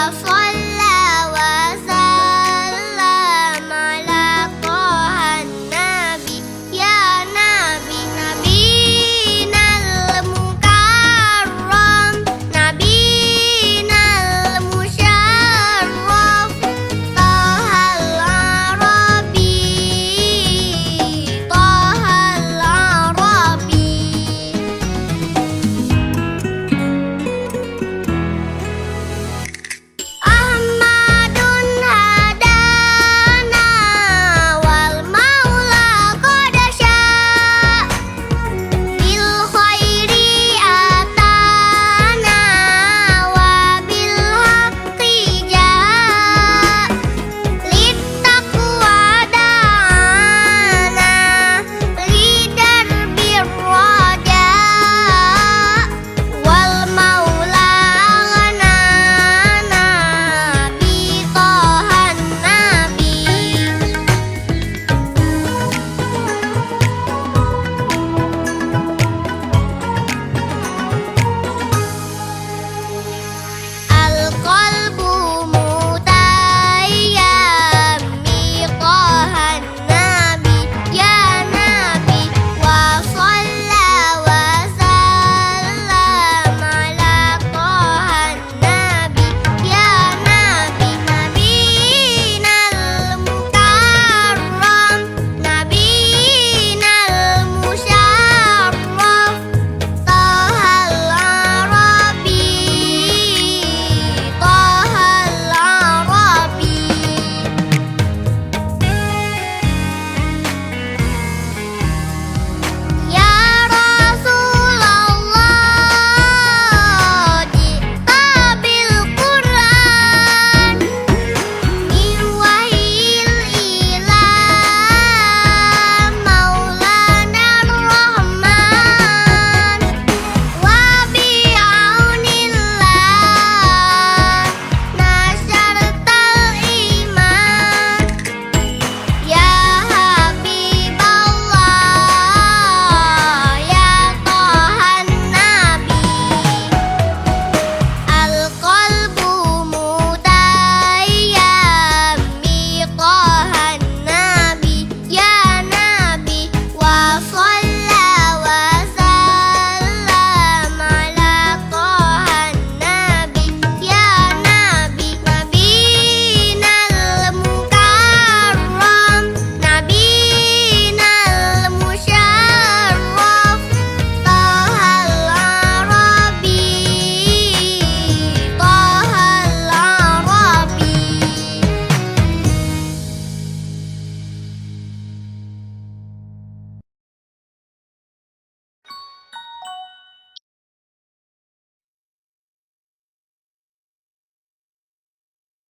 butterfly.